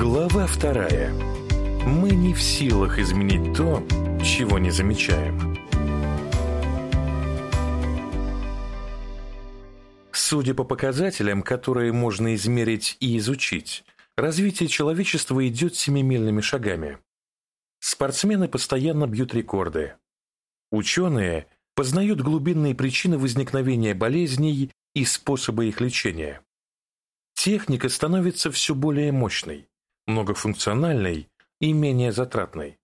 Глава вторая. Мы не в силах изменить то, чего не замечаем. Судя по показателям, которые можно измерить и изучить, развитие человечества идет семимильными шагами. Спортсмены постоянно бьют рекорды. Ученые познают глубинные причины возникновения болезней и способы их лечения. Техника становится все более мощной, многофункциональной и менее затратной.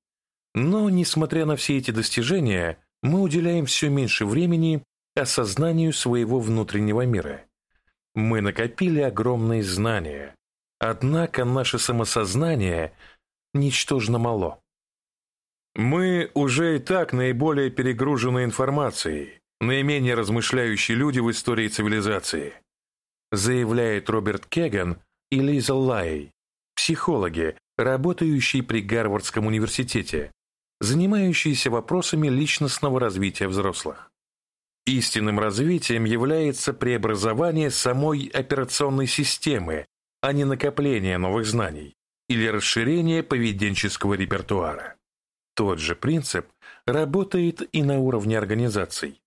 Но, несмотря на все эти достижения, мы уделяем все меньше времени осознанию своего внутреннего мира. Мы накопили огромные знания, однако наше самосознание ничтожно мало. Мы уже и так наиболее перегружены информацией, наименее размышляющие люди в истории цивилизации, заявляет Роберт Кеган и Лиза Лай, психологи, работающие при Гарвардском университете, занимающиеся вопросами личностного развития взрослых. Истинным развитием является преобразование самой операционной системы, а не накопление новых знаний или расширение поведенческого репертуара. Тот же принцип работает и на уровне организаций.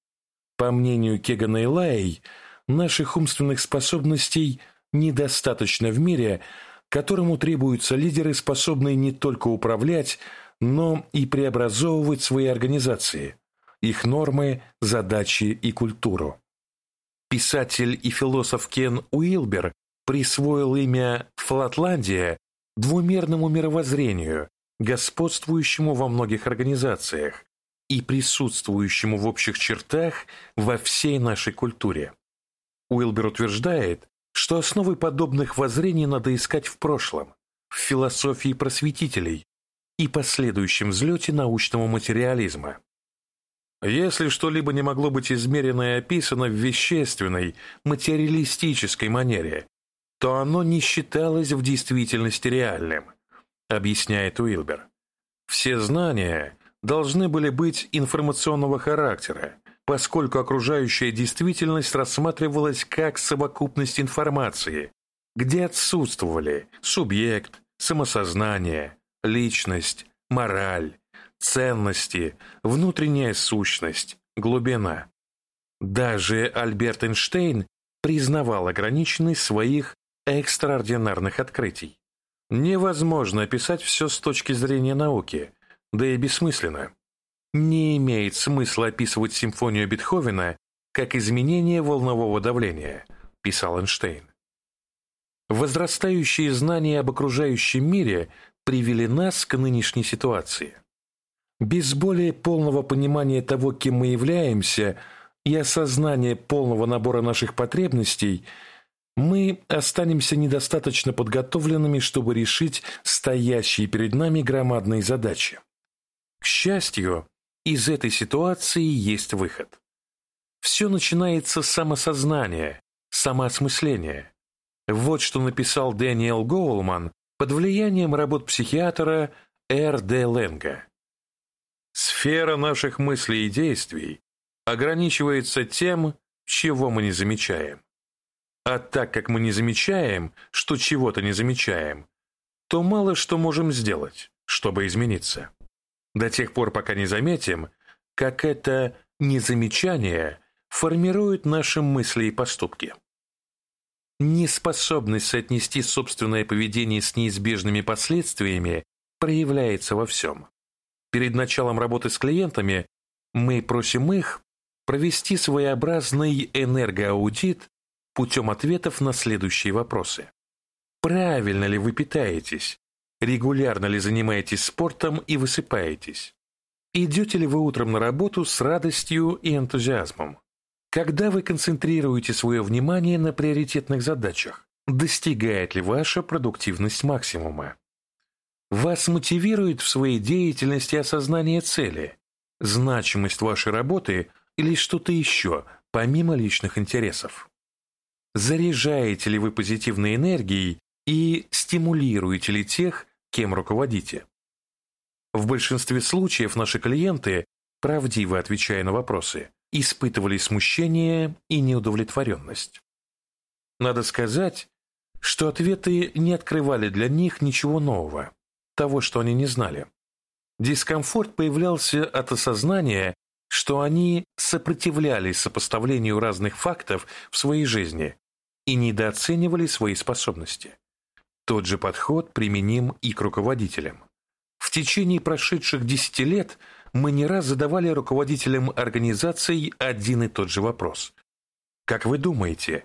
По мнению Кегана и Лай, наших умственных способностей недостаточно в мире, которому требуются лидеры, способные не только управлять, но и преобразовывать свои организации, их нормы, задачи и культуру. Писатель и философ Кен Уилбер присвоил имя «Флатландия» двумерному мировоззрению, господствующему во многих организациях и присутствующему в общих чертах во всей нашей культуре. Уилбер утверждает, что основы подобных воззрений надо искать в прошлом, в философии просветителей и последующем взлете научного материализма. Если что-либо не могло быть измерено и описано в вещественной, материалистической манере, то оно не считалось в действительности реальным – объясняет Уилбер. Все знания должны были быть информационного характера, поскольку окружающая действительность рассматривалась как совокупность информации, где отсутствовали субъект, самосознание, личность, мораль, ценности, внутренняя сущность, глубина. Даже Альберт Эйнштейн признавал ограниченность своих экстраординарных открытий. Невозможно описать все с точки зрения науки, да и бессмысленно. Не имеет смысла описывать симфонию Бетховена как изменение волнового давления, писал Эйнштейн. Возрастающие знания об окружающем мире привели нас к нынешней ситуации. Без более полного понимания того, кем мы являемся, и осознания полного набора наших потребностей – мы останемся недостаточно подготовленными, чтобы решить стоящие перед нами громадные задачи. К счастью, из этой ситуации есть выход. Все начинается с самосознания, самоосмысления. Вот что написал Дэниел Гоулман под влиянием работ психиатра Р. Д. Ленга. Сфера наших мыслей и действий ограничивается тем, чего мы не замечаем. А так как мы не замечаем, что чего-то не замечаем, то мало что можем сделать, чтобы измениться. До тех пор, пока не заметим, как это незамечание формирует наши мысли и поступки. Неспособность соотнести собственное поведение с неизбежными последствиями проявляется во всем. Перед началом работы с клиентами мы просим их провести своеобразный энергоаудит путем ответов на следующие вопросы. Правильно ли вы питаетесь? Регулярно ли занимаетесь спортом и высыпаетесь? Идете ли вы утром на работу с радостью и энтузиазмом? Когда вы концентрируете свое внимание на приоритетных задачах? Достигает ли ваша продуктивность максимума? Вас мотивирует в своей деятельности осознание цели, значимость вашей работы или что-то еще, помимо личных интересов? Заряжаете ли вы позитивной энергией и стимулируете ли тех, кем руководите? В большинстве случаев наши клиенты, правдиво отвечая на вопросы, испытывали смущение и неудовлетворенность. Надо сказать, что ответы не открывали для них ничего нового, того, что они не знали. Дискомфорт появлялся от осознания, что они сопротивлялись сопоставлению разных фактов в своей жизни и недооценивали свои способности. Тот же подход применим и к руководителям. В течение прошедших десяти лет мы не раз задавали руководителям организаций один и тот же вопрос. Как вы думаете,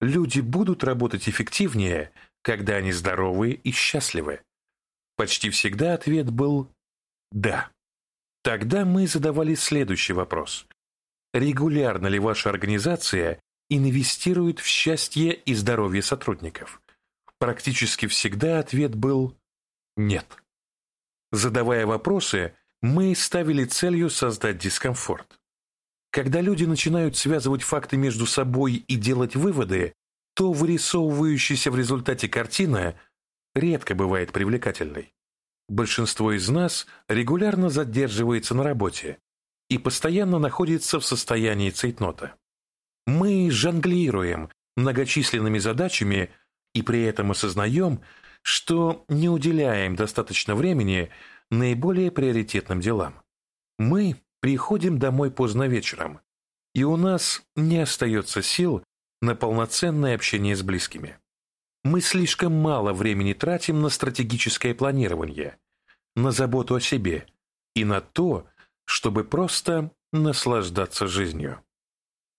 люди будут работать эффективнее, когда они здоровы и счастливы? Почти всегда ответ был «да». Тогда мы задавали следующий вопрос. Регулярно ли ваша организация инвестирует в счастье и здоровье сотрудников? Практически всегда ответ был «нет». Задавая вопросы, мы ставили целью создать дискомфорт. Когда люди начинают связывать факты между собой и делать выводы, то вырисовывающаяся в результате картина редко бывает привлекательной. Большинство из нас регулярно задерживается на работе и постоянно находится в состоянии цейтнота. Мы жонглируем многочисленными задачами и при этом осознаем, что не уделяем достаточно времени наиболее приоритетным делам. Мы приходим домой поздно вечером, и у нас не остается сил на полноценное общение с близкими. Мы слишком мало времени тратим на стратегическое планирование, на заботу о себе и на то, чтобы просто наслаждаться жизнью.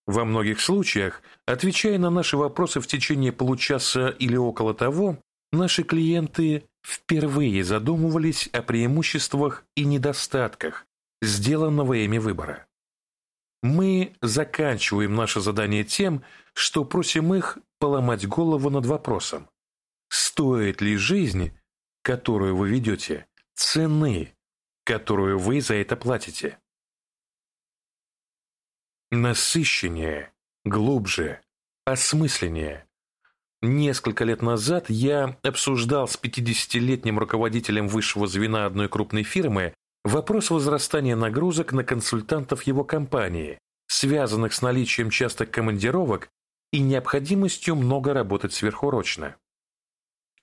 Во многих случаях, отвечая на наши вопросы в течение получаса или около того, наши клиенты впервые задумывались о преимуществах и недостатках сделанного ими выбора. Мы заканчиваем наше задание тем, что просим их поломать голову над вопросом, стоит ли жизнь, которую вы ведете, цены, которую вы за это платите. Насыщеннее, глубже, осмысленнее. Несколько лет назад я обсуждал с 50-летним руководителем высшего звена одной крупной фирмы вопрос возрастания нагрузок на консультантов его компании, связанных с наличием частых командировок и необходимостью много работать сверхурочно.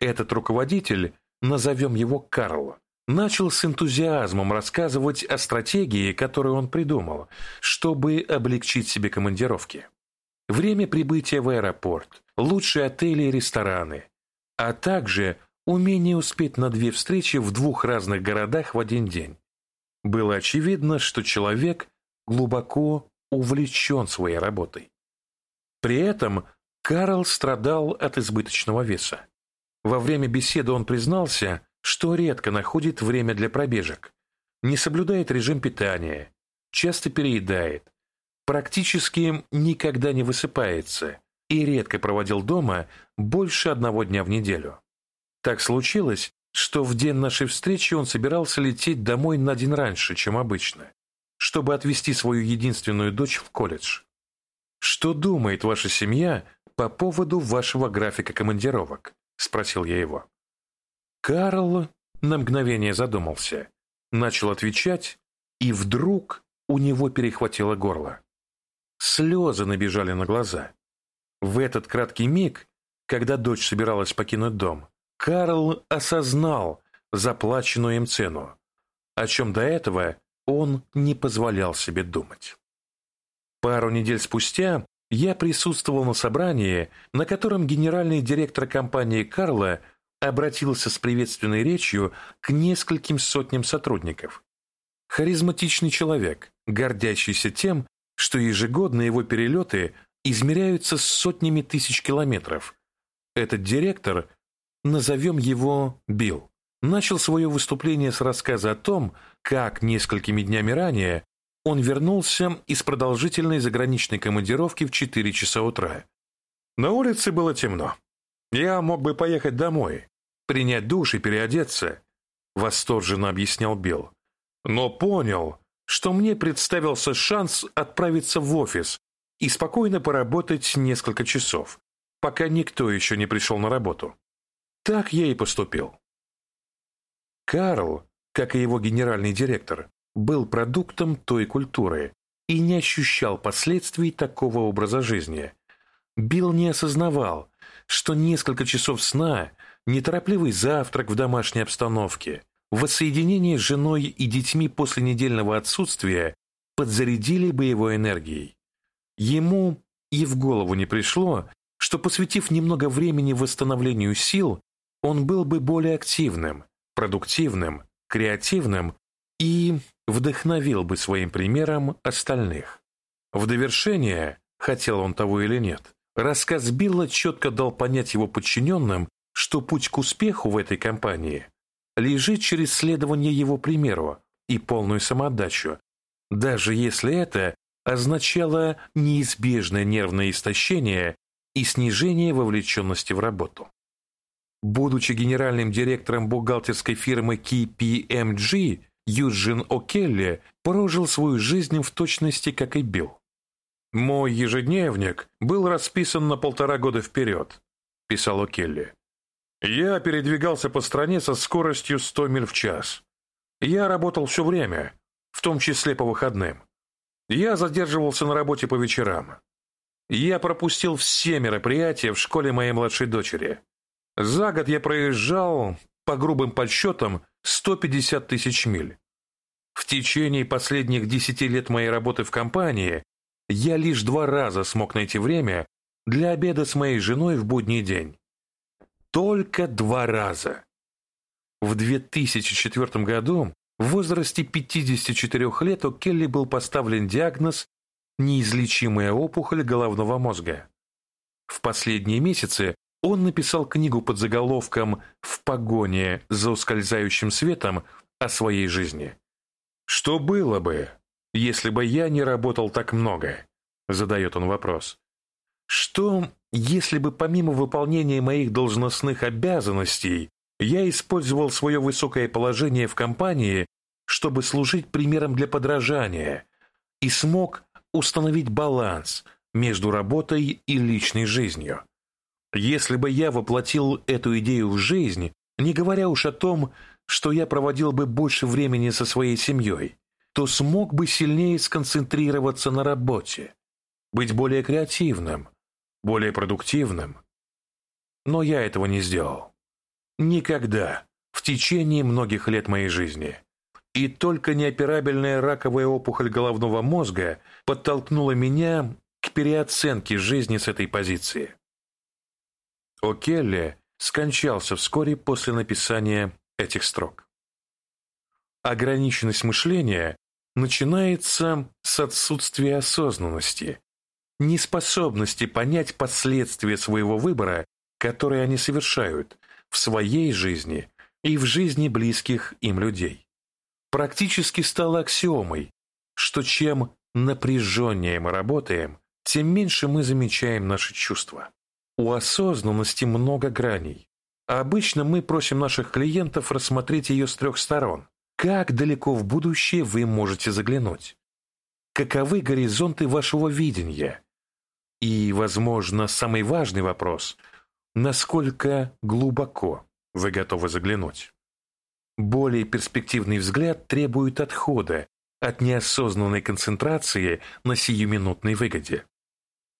Этот руководитель, назовем его Карл, начал с энтузиазмом рассказывать о стратегии, которую он придумал, чтобы облегчить себе командировки. Время прибытия в аэропорт, лучшие отели и рестораны, а также умение успеть на две встречи в двух разных городах в один день. Было очевидно, что человек глубоко увлечен своей работой. При этом Карл страдал от избыточного веса. Во время беседы он признался, что редко находит время для пробежек, не соблюдает режим питания, часто переедает, практически никогда не высыпается и редко проводил дома больше одного дня в неделю. Так случилось, что в день нашей встречи он собирался лететь домой на день раньше, чем обычно, чтобы отвезти свою единственную дочь в колледж. «Что думает ваша семья по поводу вашего графика командировок?» – спросил я его. Карл на мгновение задумался, начал отвечать, и вдруг у него перехватило горло. Слезы набежали на глаза. В этот краткий миг, когда дочь собиралась покинуть дом, Карл осознал заплаченную им цену, о чем до этого он не позволял себе думать. Пару недель спустя я присутствовал на собрании, на котором генеральный директор компании Карла обратился с приветственной речью к нескольким сотням сотрудников. Харизматичный человек, гордящийся тем, что ежегодно его перелеты измеряются сотнями тысяч километров. Этот директор, назовем его Билл, начал свое выступление с рассказа о том, как несколькими днями ранее он вернулся из продолжительной заграничной командировки в 4 часа утра. На улице было темно. Я мог бы поехать домой, принять душ и переодеться, восторженно объяснял Билл. Но понял, что мне представился шанс отправиться в офис и спокойно поработать несколько часов, пока никто еще не пришел на работу. Так я и поступил. Карл, как и его генеральный директор, был продуктом той культуры и не ощущал последствий такого образа жизни. Билл не осознавал, что несколько часов сна, неторопливый завтрак в домашней обстановке, воссоединение с женой и детьми после недельного отсутствия подзарядили бы его энергией. Ему и в голову не пришло, что, посвятив немного времени восстановлению сил, он был бы более активным, продуктивным, креативным и вдохновил бы своим примером остальных. В довершение, хотел он того или нет, рассказ Билла четко дал понять его подчиненным, что путь к успеху в этой компании лежит через следование его примеру и полную самоотдачу, даже если это означало неизбежное нервное истощение и снижение вовлеченности в работу. Будучи генеральным директором бухгалтерской фирмы KPMG, Юджин О'Келли прожил свою жизнь в точности, как и Билл. «Мой ежедневник был расписан на полтора года вперед», – писал О'Келли. «Я передвигался по стране со скоростью 100 миль в час. Я работал все время, в том числе по выходным. Я задерживался на работе по вечерам. Я пропустил все мероприятия в школе моей младшей дочери. За год я проезжал, по грубым подсчетам, 150 тысяч миль. В течение последних 10 лет моей работы в компании я лишь два раза смог найти время для обеда с моей женой в будний день. Только два раза. В 2004 году в возрасте 54 лет у Келли был поставлен диагноз «неизлечимая опухоль головного мозга». В последние месяцы он написал книгу под заголовком «В погоне за ускользающим светом» о своей жизни. «Что было бы, если бы я не работал так много?» – задает он вопрос. «Что, если бы помимо выполнения моих должностных обязанностей я использовал свое высокое положение в компании, чтобы служить примером для подражания и смог установить баланс между работой и личной жизнью?» Если бы я воплотил эту идею в жизнь, не говоря уж о том, что я проводил бы больше времени со своей семьей, то смог бы сильнее сконцентрироваться на работе, быть более креативным, более продуктивным. Но я этого не сделал. Никогда, в течение многих лет моей жизни. И только неоперабельная раковая опухоль головного мозга подтолкнула меня к переоценке жизни с этой позиции. О'Келли скончался вскоре после написания этих строк. Ограниченность мышления начинается с отсутствия осознанности, неспособности понять последствия своего выбора, которые они совершают в своей жизни и в жизни близких им людей. Практически стало аксиомой, что чем напряженнее мы работаем, тем меньше мы замечаем наши чувства. У осознанности много граней. А обычно мы просим наших клиентов рассмотреть ее с трех сторон. Как далеко в будущее вы можете заглянуть? Каковы горизонты вашего видения? И, возможно, самый важный вопрос – насколько глубоко вы готовы заглянуть? Более перспективный взгляд требует отхода от неосознанной концентрации на сиюминутной выгоде.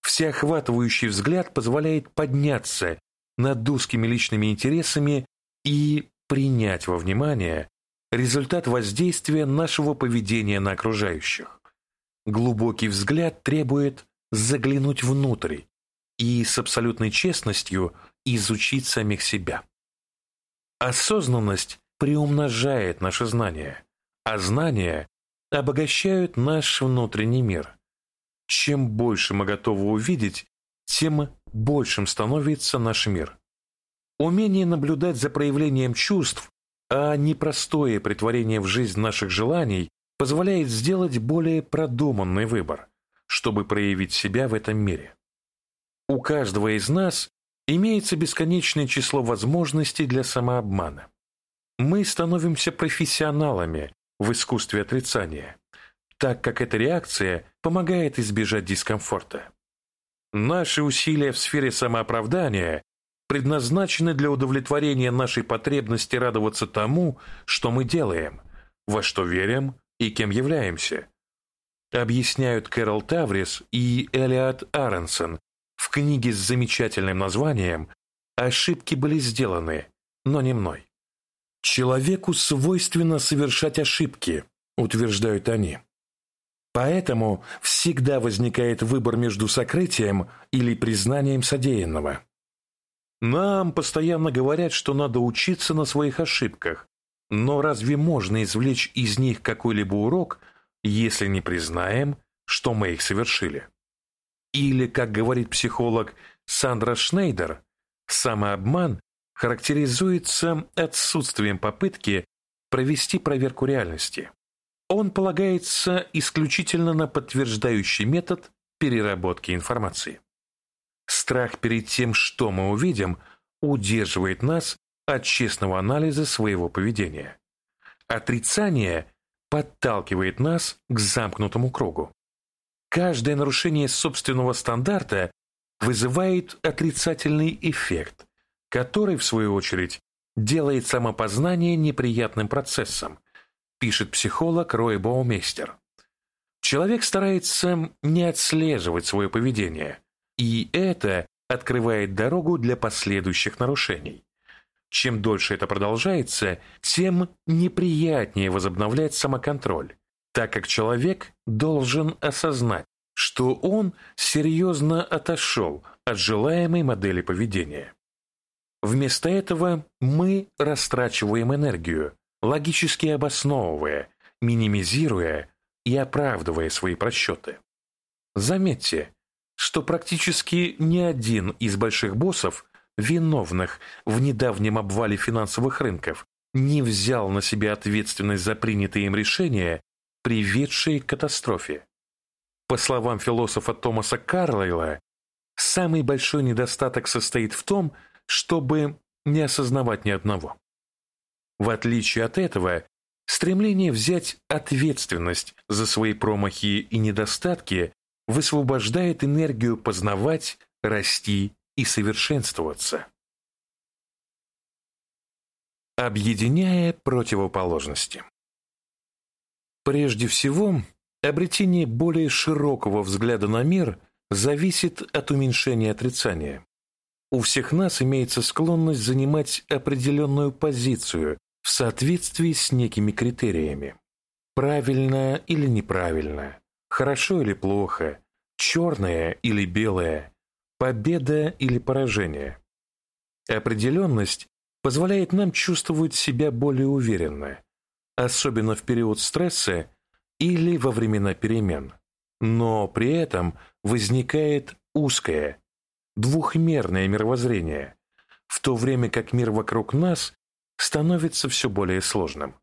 Всеохватывающий взгляд позволяет подняться над узкими личными интересами и принять во внимание результат воздействия нашего поведения на окружающих. Глубокий взгляд требует заглянуть внутрь и с абсолютной честностью изучить самих себя. Осознанность приумножает наше знание, а знания обогащают наш внутренний мир. Чем больше мы готовы увидеть, тем большим становится наш мир. Умение наблюдать за проявлением чувств, а не простое притворение в жизнь наших желаний, позволяет сделать более продуманный выбор, чтобы проявить себя в этом мире. У каждого из нас имеется бесконечное число возможностей для самообмана. Мы становимся профессионалами в искусстве отрицания так как эта реакция помогает избежать дискомфорта. Наши усилия в сфере самооправдания предназначены для удовлетворения нашей потребности радоваться тому, что мы делаем, во что верим и кем являемся. Объясняют Кэрол Таврис и Элиот Аронсон в книге с замечательным названием Ошибки были сделаны, но не мной. Человеку свойственно совершать ошибки, утверждают они. Поэтому всегда возникает выбор между сокрытием или признанием содеянного. Нам постоянно говорят, что надо учиться на своих ошибках, но разве можно извлечь из них какой-либо урок, если не признаем, что мы их совершили? Или, как говорит психолог Сандра Шнейдер, самообман характеризуется отсутствием попытки провести проверку реальности. Он полагается исключительно на подтверждающий метод переработки информации. Страх перед тем, что мы увидим, удерживает нас от честного анализа своего поведения. Отрицание подталкивает нас к замкнутому кругу. Каждое нарушение собственного стандарта вызывает отрицательный эффект, который, в свою очередь, делает самопознание неприятным процессом, пишет психолог Рой Баумейстер. Человек старается не отслеживать свое поведение, и это открывает дорогу для последующих нарушений. Чем дольше это продолжается, тем неприятнее возобновлять самоконтроль, так как человек должен осознать, что он серьезно отошел от желаемой модели поведения. Вместо этого мы растрачиваем энергию, логически обосновывая, минимизируя и оправдывая свои просчеты. Заметьте, что практически ни один из больших боссов, виновных в недавнем обвале финансовых рынков, не взял на себя ответственность за принятые им решения, приведшие к катастрофе. По словам философа Томаса Карлайла, самый большой недостаток состоит в том, чтобы не осознавать ни одного. В отличие от этого, стремление взять ответственность за свои промахи и недостатки высвобождает энергию познавать, расти и совершенствоваться. Объединяя противоположности. Прежде всего, обретение более широкого взгляда на мир зависит от уменьшения отрицания. У всех нас имеется склонность занимать определенную позицию в соответствии с некими критериями. Правильно или неправильно, хорошо или плохо, черное или белое, победа или поражение. Определенность позволяет нам чувствовать себя более уверенно, особенно в период стресса или во времена перемен. Но при этом возникает узкое, двухмерное мировоззрение, в то время как мир вокруг нас становится все более сложным.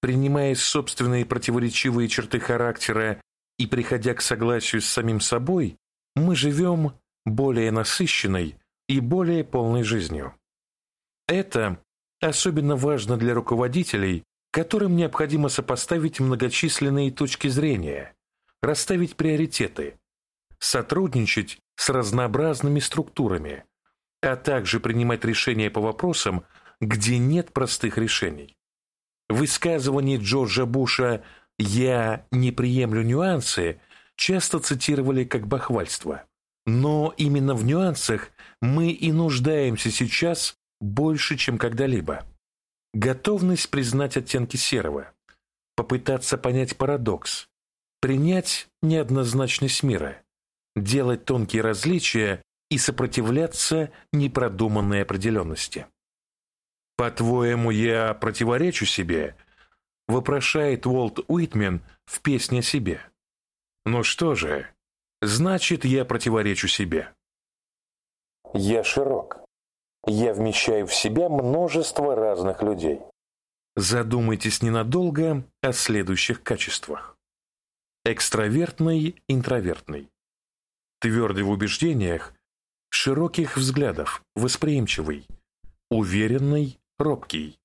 Принимая собственные противоречивые черты характера и приходя к согласию с самим собой, мы живем более насыщенной и более полной жизнью. Это особенно важно для руководителей, которым необходимо сопоставить многочисленные точки зрения, расставить приоритеты, сотрудничать с разнообразными структурами, а также принимать решения по вопросам, где нет простых решений. Высказывание Джорджа Буша «я не приемлю нюансы» часто цитировали как бахвальство. Но именно в нюансах мы и нуждаемся сейчас больше, чем когда-либо. Готовность признать оттенки серого, попытаться понять парадокс, принять неоднозначность мира, делать тонкие различия и сопротивляться непродуманной определенности. «По-твоему, я противоречу себе?» – вопрошает Уолт Уитмен в песне о себе. «Ну что же, значит, я противоречу себе». «Я широк. Я вмещаю в себя множество разных людей». Задумайтесь ненадолго о следующих качествах. Экстравертный, интровертный. Твердый в убеждениях, широких взглядов, восприимчивый, уверенный, робкий,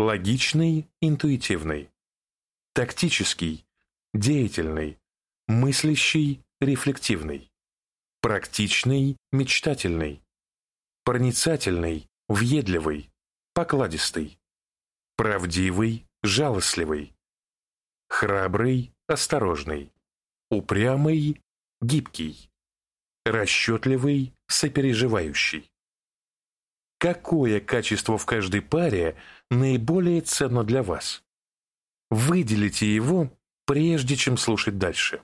логичный, интуитивный, тактический, деятельный, мыслящий, рефлективный, практичный, мечтательный, проницательный, въедливый, покладистый, правдивый, жалостливый, храбрый, осторожный, упрямый, гибкий, расчетливый, сопереживающий. Какое качество в каждой паре наиболее ценно для вас. Выделите его, прежде чем слушать дальше.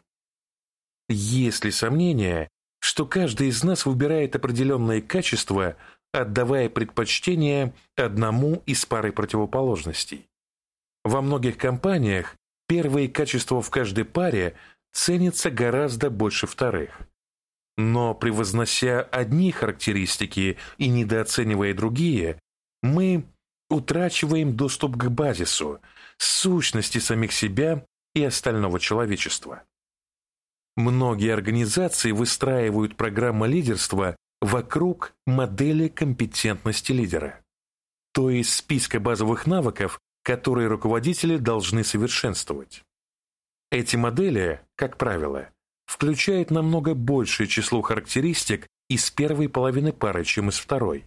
Есть ли сомнение, что каждый из нас выбирает определенные качества, отдавая предпочтение одному из пары противоположностей? Во многих компаниях первые качества в каждой паре ценятся гораздо больше вторых. Но превознося одни характеристики и недооценивая другие, мы утрачиваем доступ к базису, сущности самих себя и остального человечества. Многие организации выстраивают программы лидерства вокруг модели компетентности лидера, то есть списка базовых навыков, которые руководители должны совершенствовать. Эти модели, как правило, включают намного большее число характеристик из первой половины пары, чем из второй.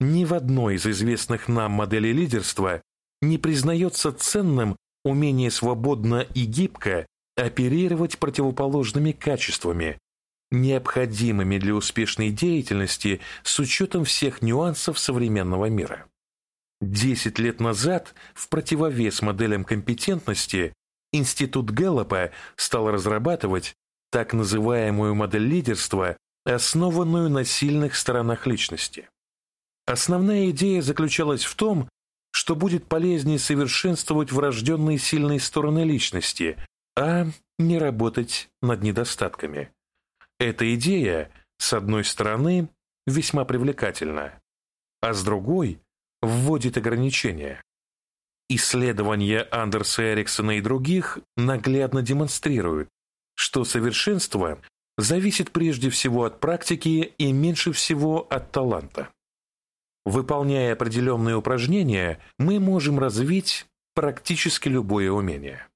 Ни в одной из известных нам моделей лидерства не признается ценным умение свободно и гибко оперировать противоположными качествами, необходимыми для успешной деятельности с учетом всех нюансов современного мира. Десять лет назад, в противовес моделям компетентности, Институт Гэллопа стал разрабатывать так называемую модель лидерства, основанную на сильных сторонах личности. Основная идея заключалась в том, что будет полезнее совершенствовать врожденные сильные стороны личности, а не работать над недостатками. Эта идея, с одной стороны, весьма привлекательна, а с другой вводит ограничения. Исследования Андерса Эриксона и других наглядно демонстрируют, что совершенство зависит прежде всего от практики и меньше всего от таланта. Выполняя определенные упражнения, мы можем развить практически любое умение.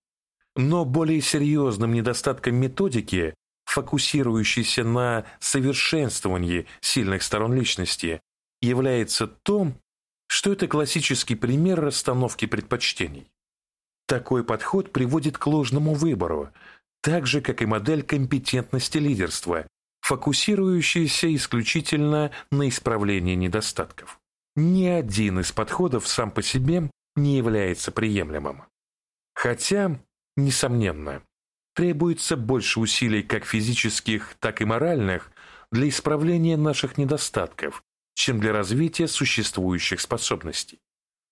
Но более серьезным недостатком методики, фокусирующейся на совершенствовании сильных сторон личности, является то, что это классический пример расстановки предпочтений. Такой подход приводит к ложному выбору, так же, как и модель компетентности лидерства, фокусирующаяся исключительно на исправлении недостатков. Ни один из подходов сам по себе не является приемлемым. Хотя, несомненно, требуется больше усилий как физических, так и моральных для исправления наших недостатков, чем для развития существующих способностей.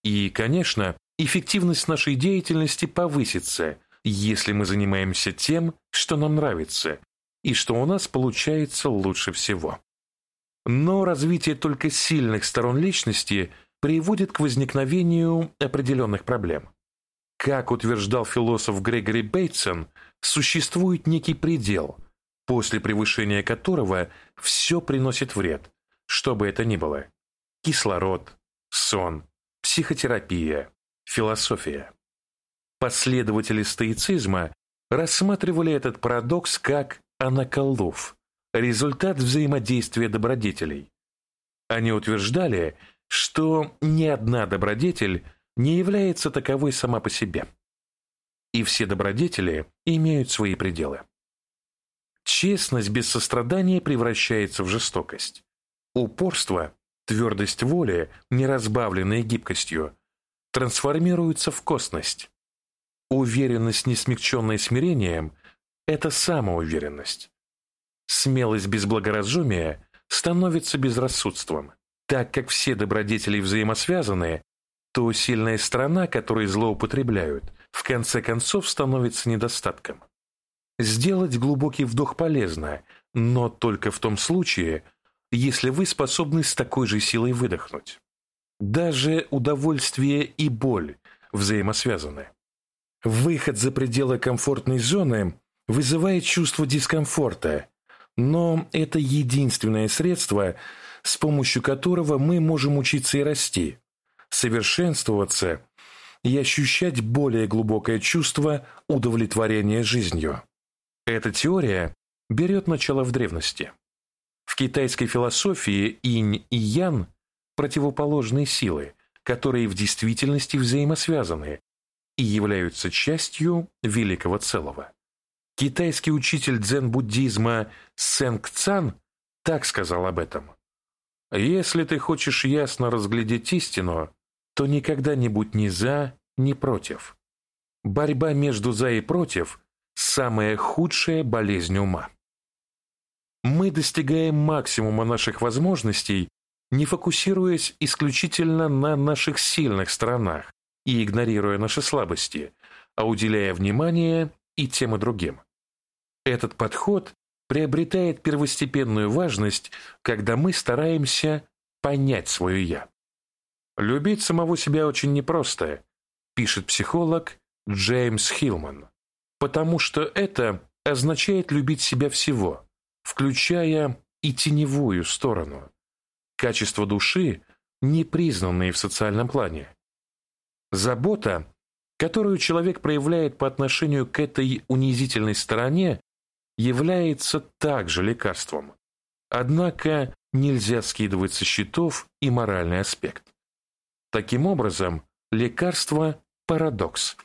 И, конечно, эффективность нашей деятельности повысится, если мы занимаемся тем, что нам нравится, и что у нас получается лучше всего. Но развитие только сильных сторон личности приводит к возникновению определенных проблем. Как утверждал философ Грегори Бейтсон, существует некий предел, после превышения которого все приносит вред, что бы это ни было. Кислород, сон, психотерапия, философия. Последователи стоицизма рассматривали этот парадокс как анаколов, результат взаимодействия добродетелей. Они утверждали, что ни одна добродетель не является таковой сама по себе. И все добродетели имеют свои пределы. Честность без сострадания превращается в жестокость. Упорство, твердость воли, неразбавленная гибкостью, трансформируются в косность. Уверенность, не смягченная смирением, это самоуверенность. Смелость без благоразумия становится безрассудством. Так как все добродетели взаимосвязаны, то сильная сторона, которой злоупотребляют, в конце концов становится недостатком. Сделать глубокий вдох полезно, но только в том случае, если вы способны с такой же силой выдохнуть. Даже удовольствие и боль взаимосвязаны. Выход за пределы комфортной зоны вызывает чувство дискомфорта, но это единственное средство, с помощью которого мы можем учиться и расти, совершенствоваться и ощущать более глубокое чувство удовлетворения жизнью. Эта теория берет начало в древности. В китайской философии инь и ян – противоположные силы, которые в действительности взаимосвязаны и являются частью великого целого. Китайский учитель дзен-буддизма Сэнг Цан так сказал об этом. Если ты хочешь ясно разглядеть истину, то никогда не будь ни за, ни против. Борьба между за и против – самая худшая болезнь ума. Мы достигаем максимума наших возможностей, не фокусируясь исключительно на наших сильных сторонах и игнорируя наши слабости, а уделяя внимание и тем и другим. Этот подход приобретает первостепенную важность, когда мы стараемся понять свое «я». Любить самого себя очень непросто, пишет психолог Джеймс Хилман, потому что это означает любить себя всего, включая и теневую сторону, качества души, не признанные в социальном плане. Забота, которую человек проявляет по отношению к этой унизительной стороне, является также лекарством. Однако нельзя скидывать со счетов и моральный аспект. Таким образом, лекарство – парадокс,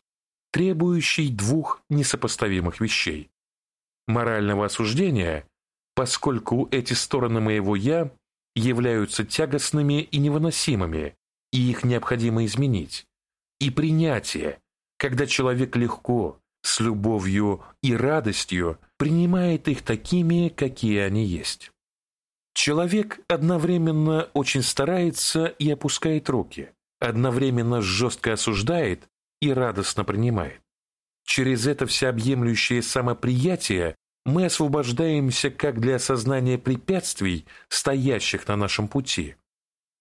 требующий двух несопоставимых вещей. Морального осуждения, поскольку эти стороны моего «я» являются тягостными и невыносимыми, и их необходимо изменить, и принятие, когда человек легко, с любовью и радостью принимает их такими, какие они есть. Человек одновременно очень старается и опускает руки, одновременно жестко осуждает и радостно принимает. Через это всеобъемлющее самоприятие мы освобождаемся как для осознания препятствий, стоящих на нашем пути,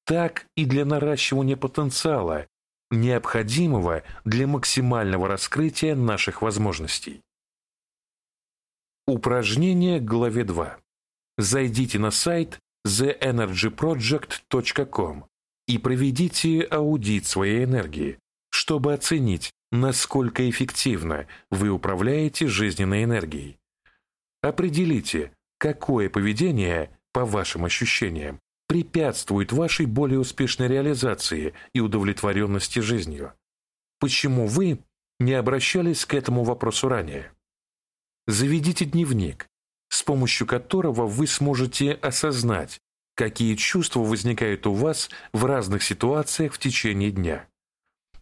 так и для наращивания потенциала, необходимого для максимального раскрытия наших возможностей. Упражнение главе 2. Зайдите на сайт theenergyproject.com и проведите аудит своей энергии, чтобы оценить, насколько эффективно вы управляете жизненной энергией. Определите, какое поведение, по вашим ощущениям, препятствует вашей более успешной реализации и удовлетворенности жизнью? Почему вы не обращались к этому вопросу ранее? Заведите дневник, с помощью которого вы сможете осознать, какие чувства возникают у вас в разных ситуациях в течение дня.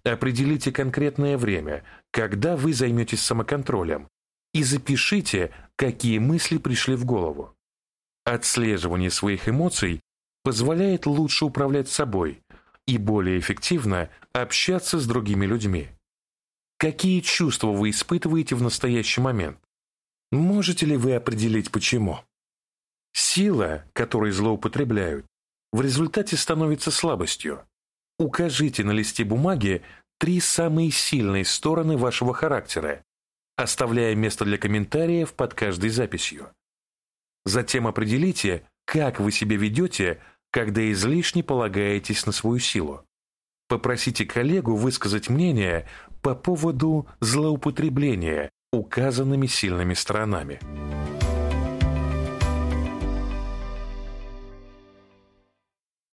Определите конкретное время, когда вы займетесь самоконтролем, и запишите, какие мысли пришли в голову. Отслеживание своих эмоций позволяет лучше управлять собой и более эффективно общаться с другими людьми. Какие чувства вы испытываете в настоящий момент? Можете ли вы определить почему? Сила, которой злоупотребляют, в результате становится слабостью. Укажите на листе бумаги три самые сильные стороны вашего характера, оставляя место для комментариев под каждой записью. Затем определите, как вы себя ведете, когда излишне полагаетесь на свою силу. Попросите коллегу высказать мнение по поводу злоупотребления указанными сильными сторонами.